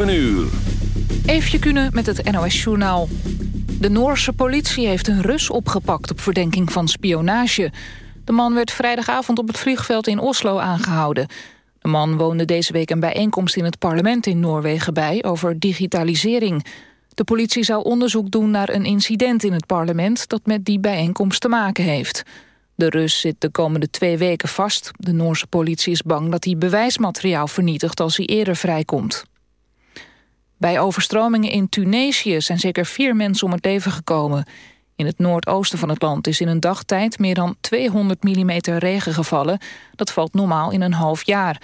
7 uur. Eefje kunnen met het NOS-journaal. De Noorse politie heeft een Rus opgepakt op verdenking van spionage. De man werd vrijdagavond op het vliegveld in Oslo aangehouden. De man woonde deze week een bijeenkomst in het parlement in Noorwegen bij... over digitalisering. De politie zou onderzoek doen naar een incident in het parlement... dat met die bijeenkomst te maken heeft. De Rus zit de komende twee weken vast. De Noorse politie is bang dat hij bewijsmateriaal vernietigt... als hij eerder vrijkomt. Bij overstromingen in Tunesië zijn zeker vier mensen om het leven gekomen. In het noordoosten van het land is in een dagtijd meer dan 200 mm regen gevallen. Dat valt normaal in een half jaar.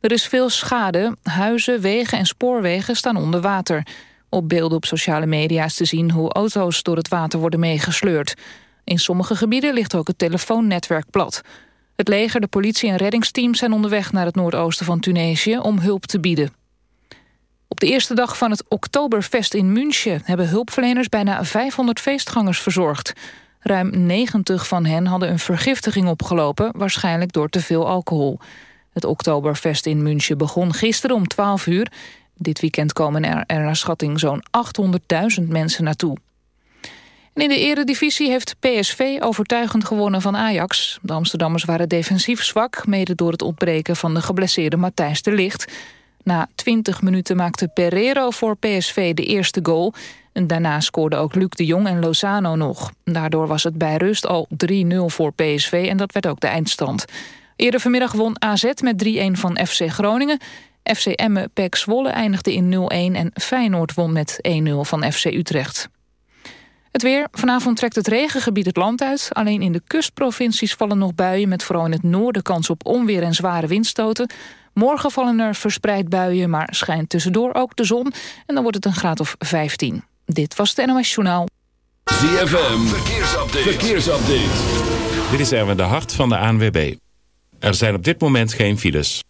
Er is veel schade. Huizen, wegen en spoorwegen staan onder water. Op beelden op sociale media is te zien hoe auto's door het water worden meegesleurd. In sommige gebieden ligt ook het telefoonnetwerk plat. Het leger, de politie en reddingsteams zijn onderweg naar het noordoosten van Tunesië om hulp te bieden. Op de eerste dag van het Oktoberfest in München... hebben hulpverleners bijna 500 feestgangers verzorgd. Ruim 90 van hen hadden een vergiftiging opgelopen... waarschijnlijk door te veel alcohol. Het Oktoberfest in München begon gisteren om 12 uur. Dit weekend komen er, er naar schatting zo'n 800.000 mensen naartoe. En in de eredivisie heeft PSV overtuigend gewonnen van Ajax. De Amsterdammers waren defensief zwak... mede door het ontbreken van de geblesseerde Matthijs de Ligt... Na 20 minuten maakte Pereiro voor PSV de eerste goal. En daarna scoorden ook Luc de Jong en Lozano nog. Daardoor was het bij rust al 3-0 voor PSV en dat werd ook de eindstand. Eerder vanmiddag won AZ met 3-1 van FC Groningen. FC Emmen Pek Zwolle eindigde in 0-1 en Feyenoord won met 1-0 van FC Utrecht. Het weer. Vanavond trekt het regengebied het land uit. Alleen in de kustprovincies vallen nog buien... met vooral in het noorden kans op onweer en zware windstoten. Morgen vallen er verspreid buien, maar schijnt tussendoor ook de zon. En dan wordt het een graad of 15. Dit was het NOS Journaal. ZFM. Verkeersupdate. Verkeersupdate. Dit is Erwin de Hart van de ANWB. Er zijn op dit moment geen files.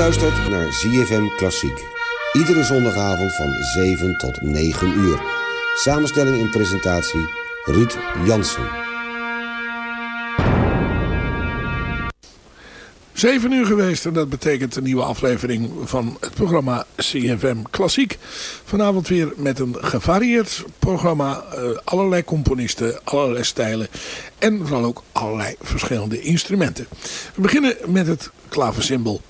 Luistert naar ZFM Klassiek. Iedere zondagavond van 7 tot 9 uur. Samenstelling en presentatie Ruud Jansen. 7 uur geweest en dat betekent een nieuwe aflevering van het programma CFM Klassiek. Vanavond weer met een gevarieerd programma. Uh, allerlei componisten, allerlei stijlen en vooral ook allerlei verschillende instrumenten. We beginnen met het klaversymbol.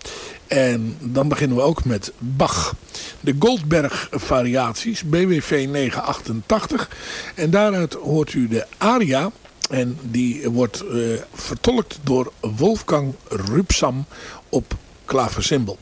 En dan beginnen we ook met Bach. De Goldberg variaties, BWV 988. En daaruit hoort u de aria. En die wordt uh, vertolkt door Wolfgang Rupsam op klaversymbol.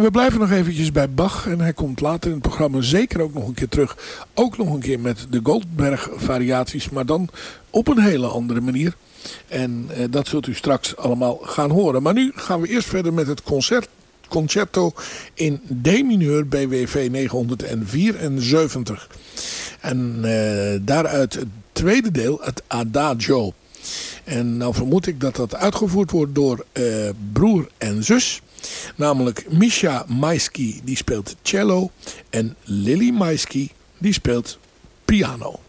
We blijven nog eventjes bij Bach. En hij komt later in het programma zeker ook nog een keer terug. Ook nog een keer met de Goldberg variaties. Maar dan op een hele andere manier. En eh, dat zult u straks allemaal gaan horen. Maar nu gaan we eerst verder met het concert. Concerto in D-mineur BWV 974. En eh, daaruit het tweede deel, het Adagio. En nou vermoed ik dat dat uitgevoerd wordt door eh, broer en zus. Namelijk Misha Maisky, die speelt cello. En Lily Maisky, die speelt piano.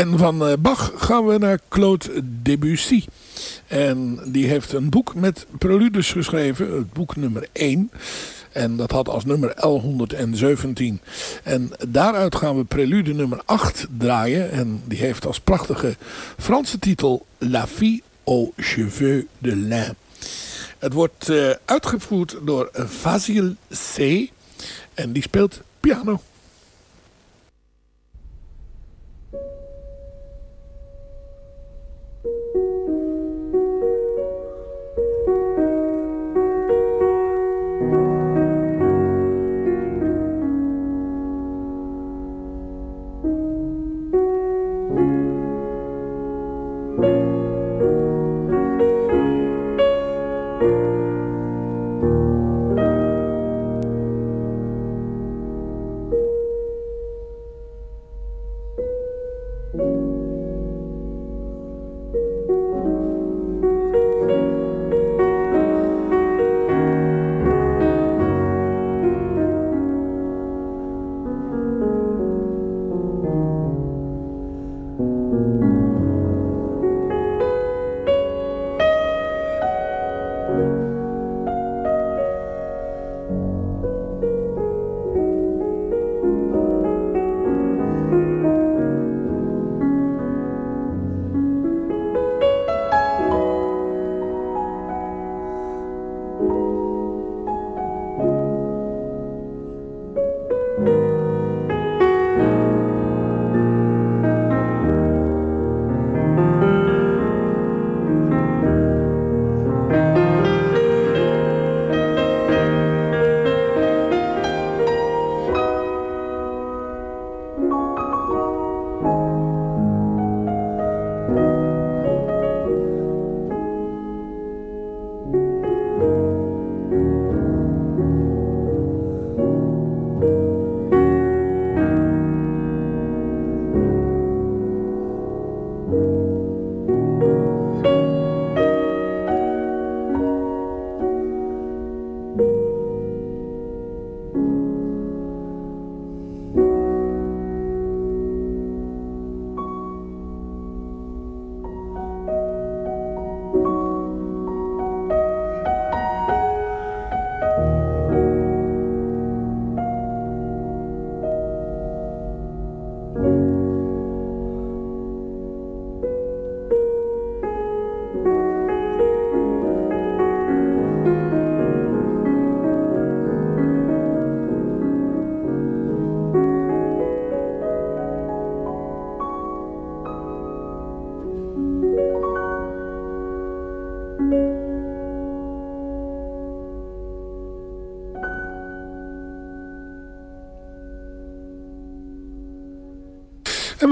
En van eh, Bach gaan we naar Claude Debussy. En die heeft een boek met preludes geschreven. Het boek nummer 1. En dat had als nummer L117. En daaruit gaan we prelude nummer 8 draaien. En die heeft als prachtige Franse titel La fille aux cheveux de lin. Het wordt uh, uitgevoerd door Vasil C. En die speelt piano. We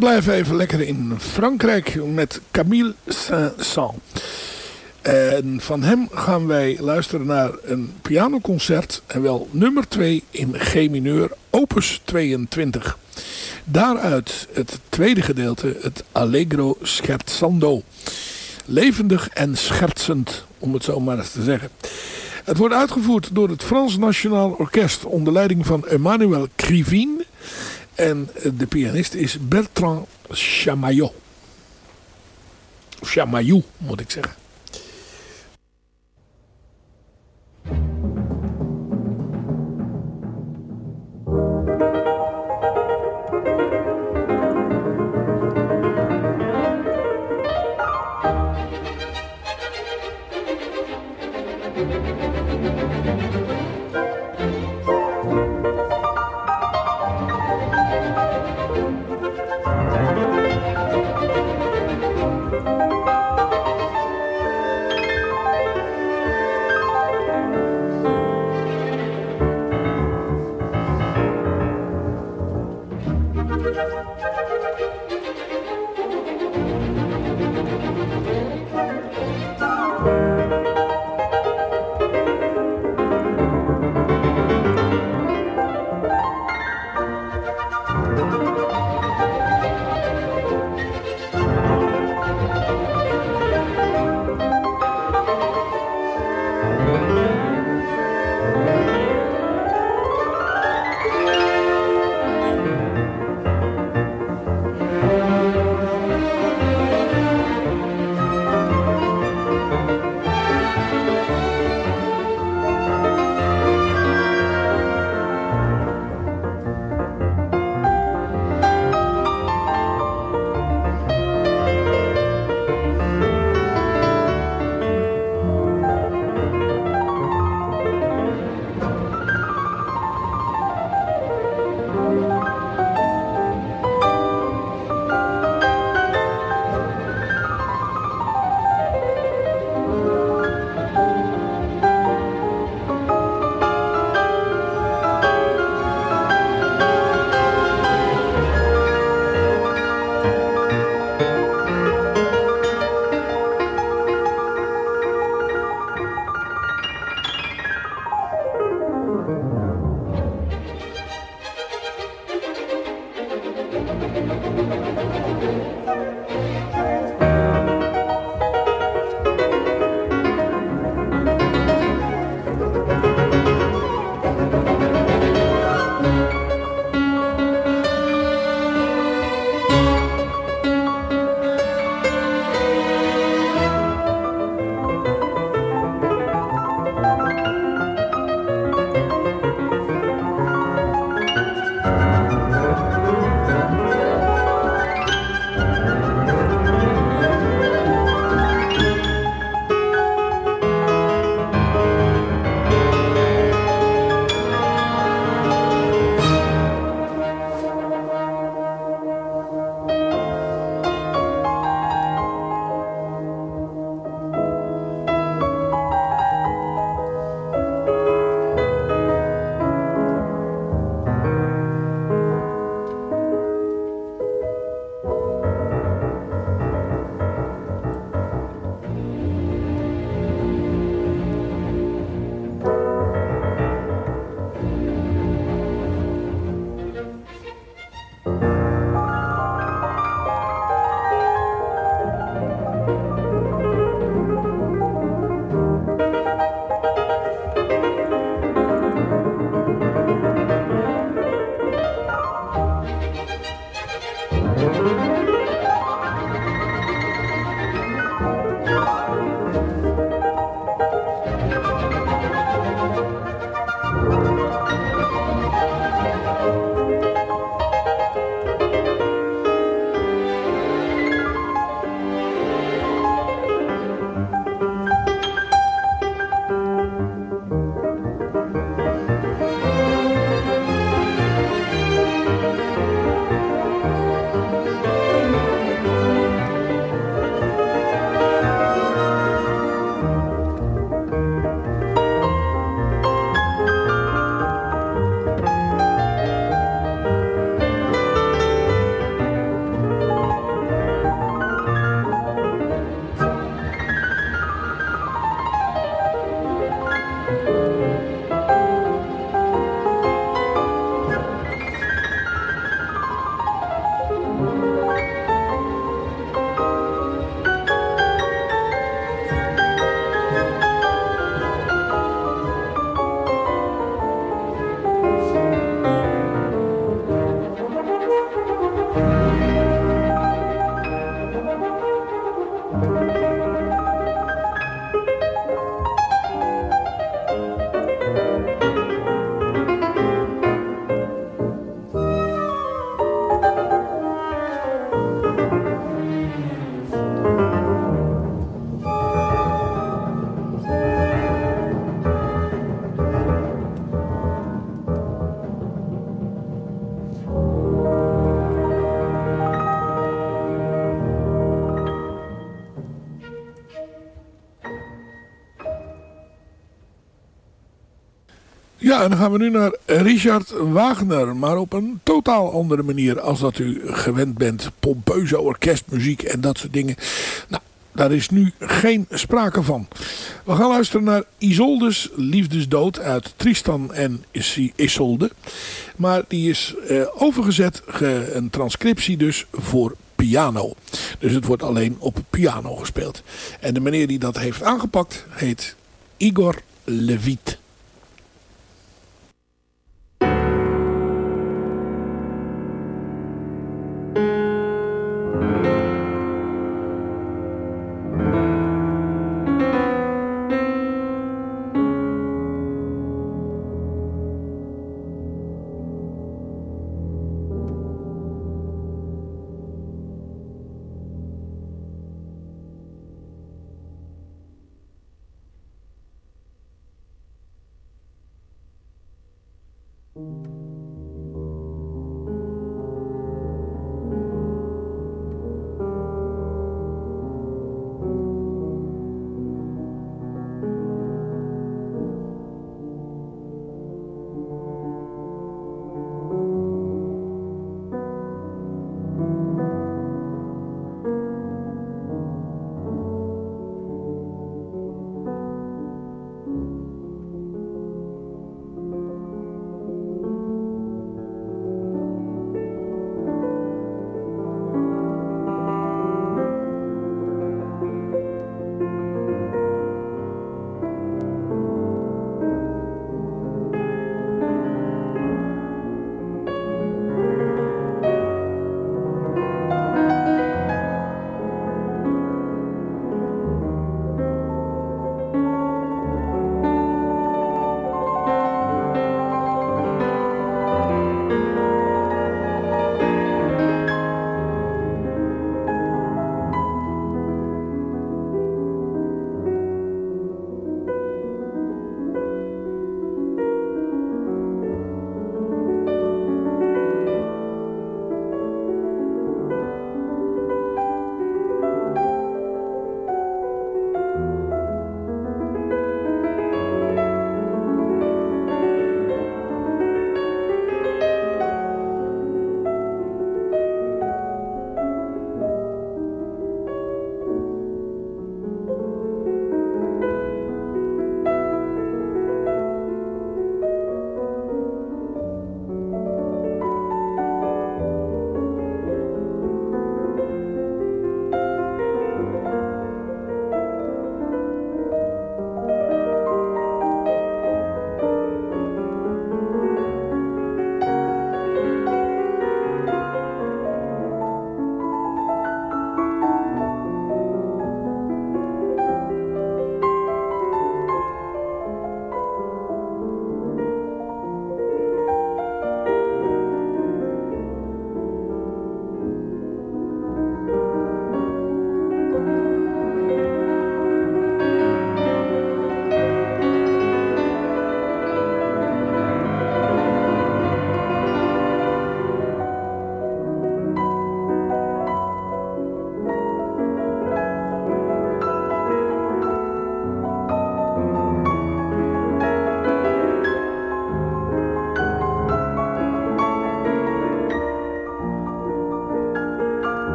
blijven even lekker in Frankrijk met Camille Saint-Saëns. En van hem gaan wij luisteren naar een pianoconcert. En wel nummer 2 in G mineur, opus 22. Daaruit het tweede gedeelte, het Allegro scherzando. Levendig en schertsend, om het zo maar eens te zeggen. Het wordt uitgevoerd door het Frans Nationaal Orkest onder leiding van Emmanuel Krivine. En de pianist is Bertrand Chamaillot. Chamaillot moet ik zeggen. En dan gaan we nu naar Richard Wagner. Maar op een totaal andere manier als dat u gewend bent. Pompeuze orkestmuziek en dat soort dingen. Nou, daar is nu geen sprake van. We gaan luisteren naar Isoldes liefdesdood uit Tristan en Isolde. Maar die is eh, overgezet, een transcriptie dus, voor piano. Dus het wordt alleen op piano gespeeld. En de meneer die dat heeft aangepakt heet Igor Levit.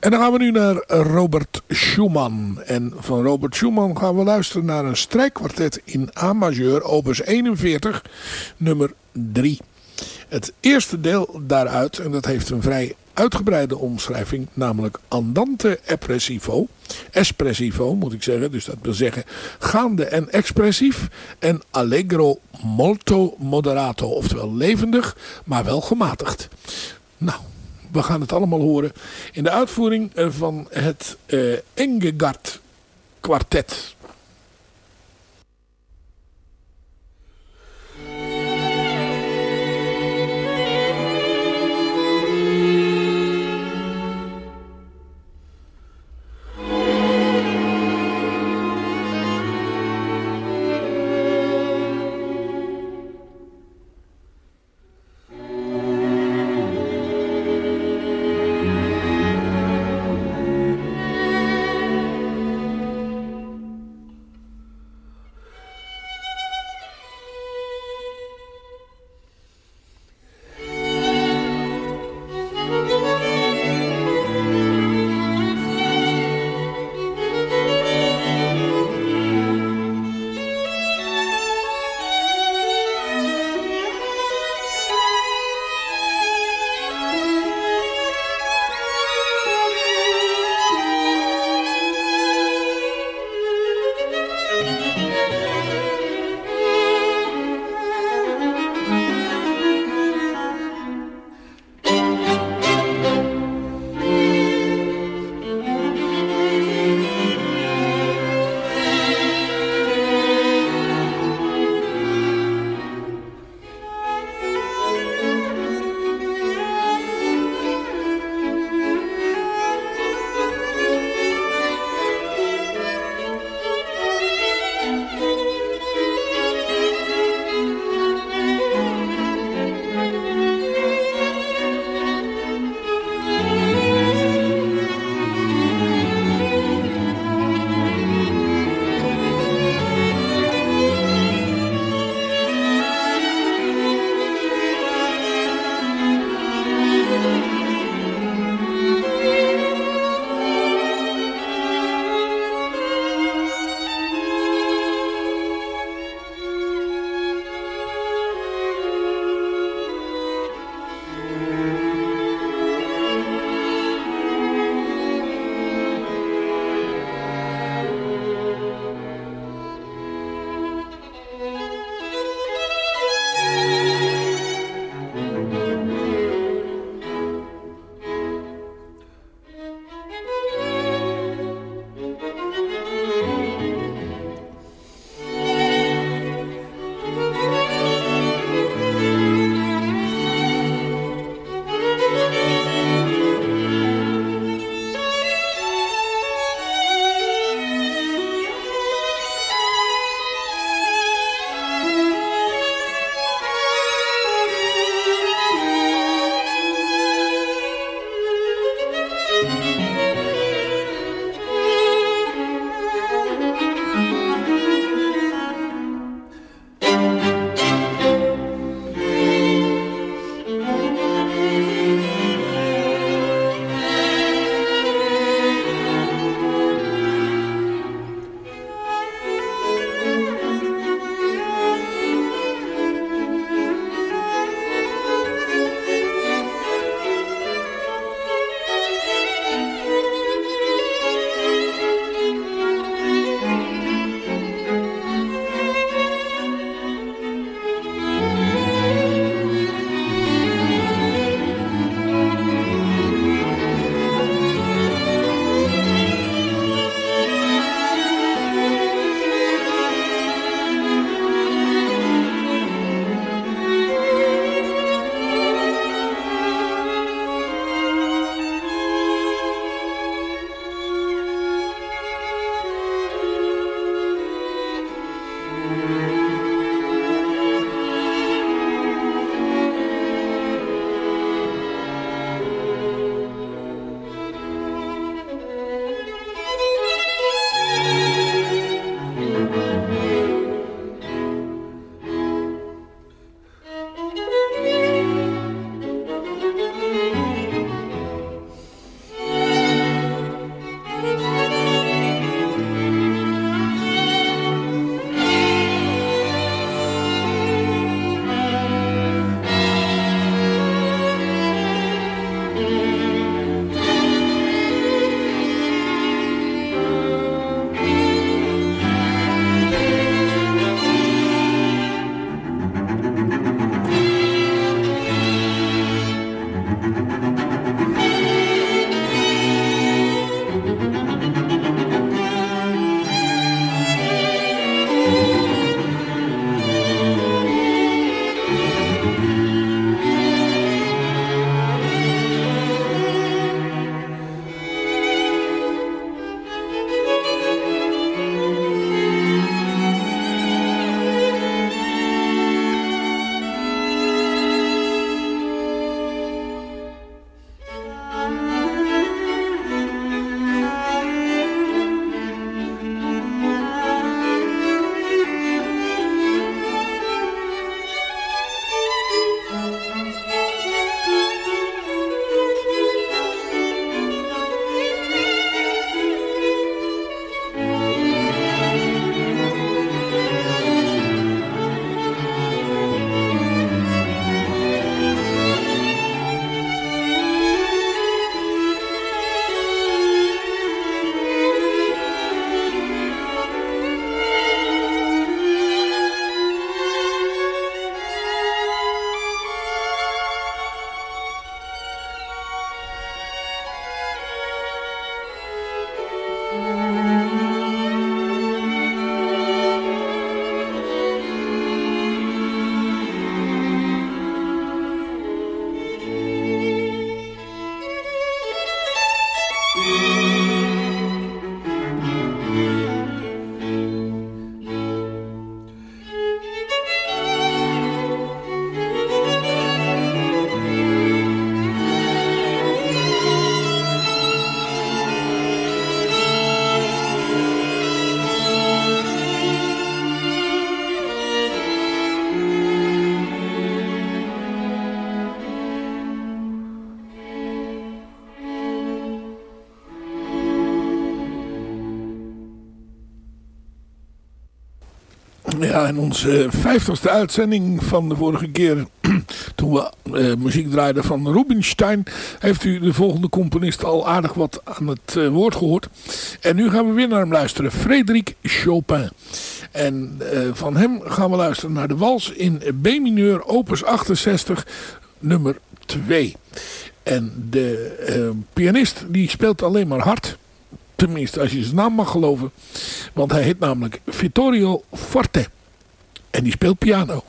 En dan gaan we nu naar Robert Schumann. En van Robert Schumann gaan we luisteren naar een strijkkwartet in A majeur, opus 41, nummer 3. Het eerste deel daaruit, en dat heeft een vrij uitgebreide omschrijving, namelijk andante espressivo. Espressivo moet ik zeggen, dus dat wil zeggen gaande en expressief. En allegro molto moderato, oftewel levendig, maar wel gematigd. Nou, we gaan het allemaal horen in de uitvoering van het uh, Engegard kwartet. En onze vijftigste uitzending van de vorige keer, toen we uh, muziek draaiden van Rubinstein, heeft u de volgende componist al aardig wat aan het uh, woord gehoord. En nu gaan we weer naar hem luisteren, Frédéric Chopin. En van hem gaan we luisteren naar de wals in B-mineur, opus 68, nummer 2. En de pianist die speelt alleen maar hard. Tenminste, als je zijn naam mag geloven. Want hij heet namelijk Vittorio Forte. En die speelt piano.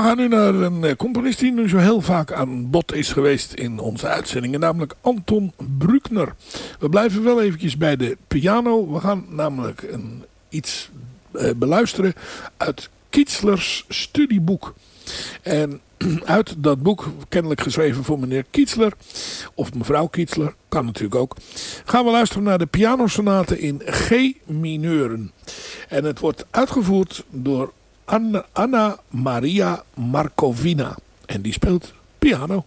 We gaan nu naar een eh, componist die nu zo heel vaak aan bod is geweest in onze uitzendingen. Namelijk Anton Bruckner. We blijven wel eventjes bij de piano. We gaan namelijk een, iets uh, beluisteren uit Kietzlers studieboek. En uit dat boek, kennelijk geschreven voor meneer Kietzler, of mevrouw Kietzler, kan natuurlijk ook, gaan we luisteren naar de pianosonate in G mineuren. En het wordt uitgevoerd door Anna, Maria Markovina. En die speelt piano.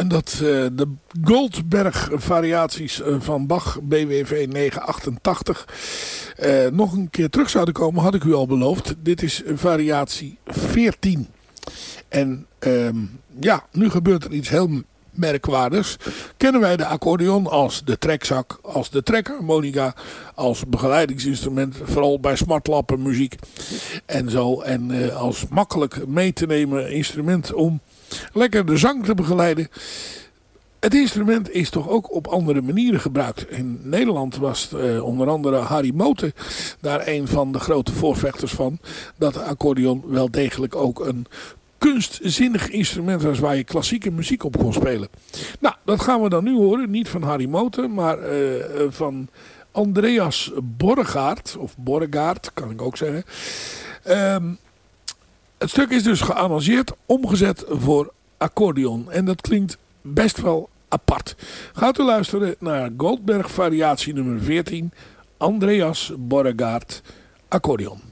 En dat uh, de Goldberg variaties van Bach BWV 988 uh, nog een keer terug zouden komen, had ik u al beloofd. Dit is variatie 14. En um, ja, nu gebeurt er iets heel merkwaardigs. Kennen wij de accordeon als de trekzak, als de trekharmonica, als begeleidingsinstrument. Vooral bij smartlappen muziek en zo. En als makkelijk mee te nemen instrument om lekker de zang te begeleiden. Het instrument is toch ook op andere manieren gebruikt. In Nederland was uh, onder andere Harry Moten daar een van de grote voorvechters van. Dat de accordeon wel degelijk ook een kunstzinnig instrument was waar je klassieke muziek op kon spelen. Nou, dat gaan we dan nu horen. Niet van Harry Moten, maar uh, van Andreas Borregaard. Of Borregaard, kan ik ook zeggen. Um, het stuk is dus gearrangeerd, omgezet voor accordeon. En dat klinkt best wel apart. Gaat u luisteren naar Goldberg variatie nummer 14. Andreas Borregaard, accordeon.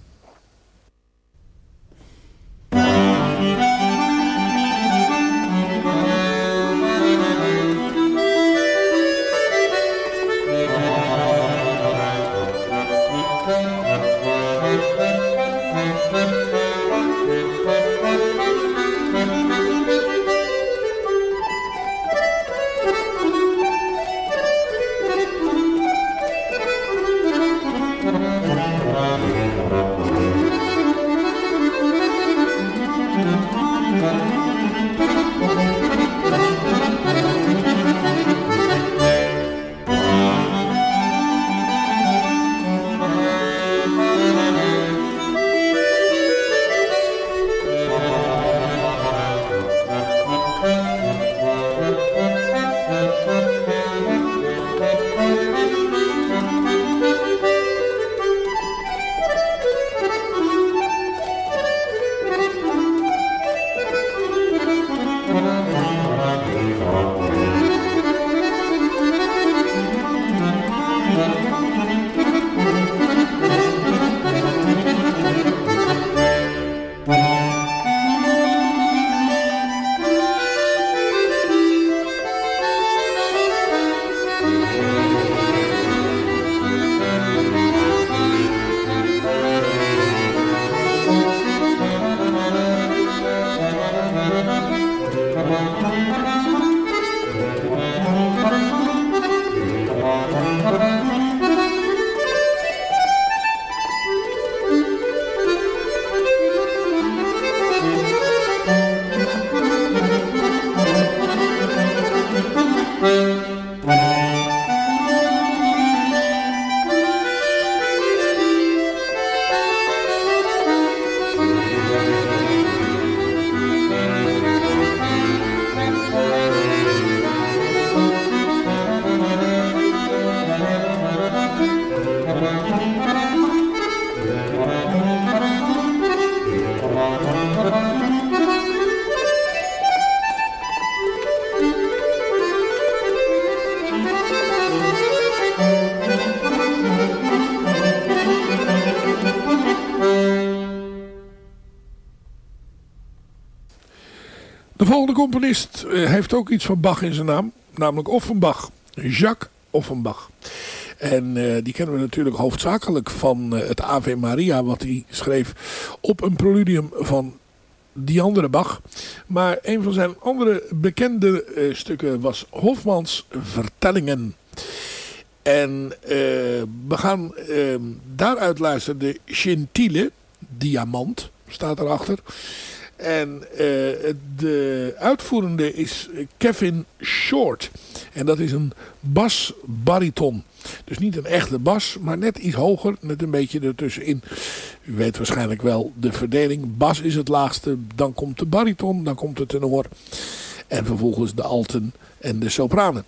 Componist eh, heeft ook iets van Bach in zijn naam. Namelijk Offenbach. Jacques Offenbach. En uh, die kennen we natuurlijk hoofdzakelijk van uh, het Ave Maria. Wat hij schreef op een preludium van die andere Bach. Maar een van zijn andere bekende stukken was Hofmans Vertellingen. En we gaan daaruit luisteren de Gentile Diamant. Staat erachter. En uh, de uitvoerende is Kevin Short. En dat is een bas-bariton. Dus niet een echte bas, maar net iets hoger, net een beetje ertussenin. U weet waarschijnlijk wel de verdeling. Bas is het laagste, dan komt de bariton, dan komt de tenor. En vervolgens de alten en de sopranen.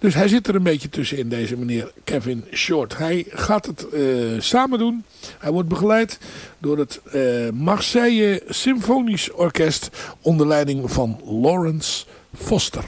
Dus hij zit er een beetje tussen in deze meneer Kevin Short. Hij gaat het uh, samen doen. Hij wordt begeleid door het uh, Marseille Symfonisch Orkest onder leiding van Lawrence Foster.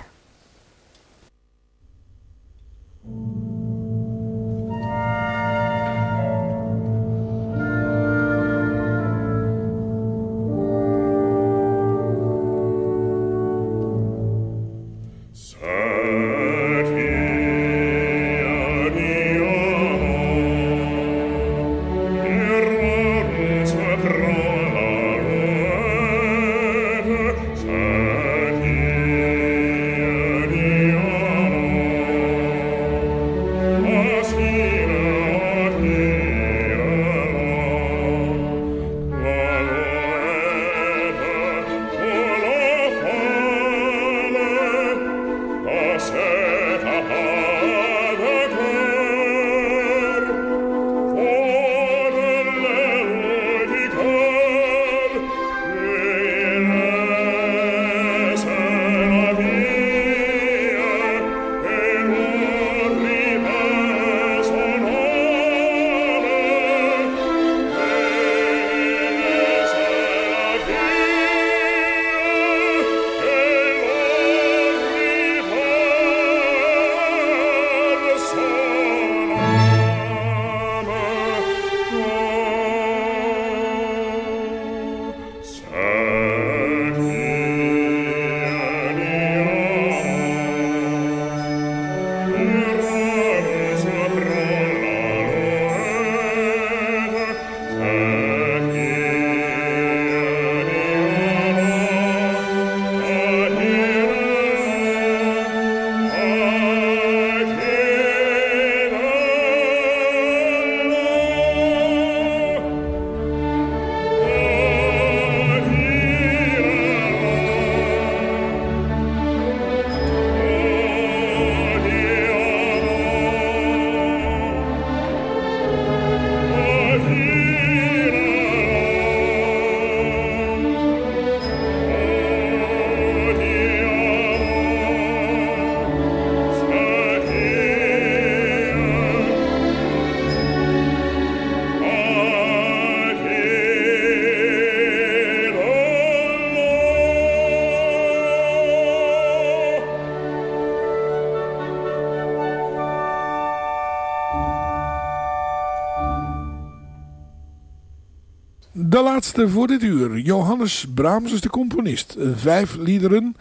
Laatste voor dit uur. Johannes Brahms is de componist. Vijf liederen.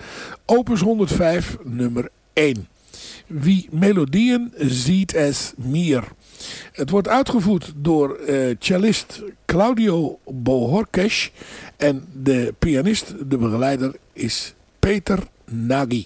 Opus 105, nummer 1. Wie melodieën ziet es meer. Het wordt uitgevoerd door uh, cellist Claudio Bohorkes. En de pianist, de begeleider, is Peter Nagy.